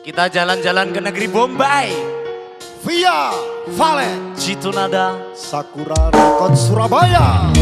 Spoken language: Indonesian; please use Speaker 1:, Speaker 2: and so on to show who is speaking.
Speaker 1: Kita jalan-jalan ke negeri Bombay.
Speaker 2: Via Valen
Speaker 1: Citunada.
Speaker 2: Sakura Record Surabaya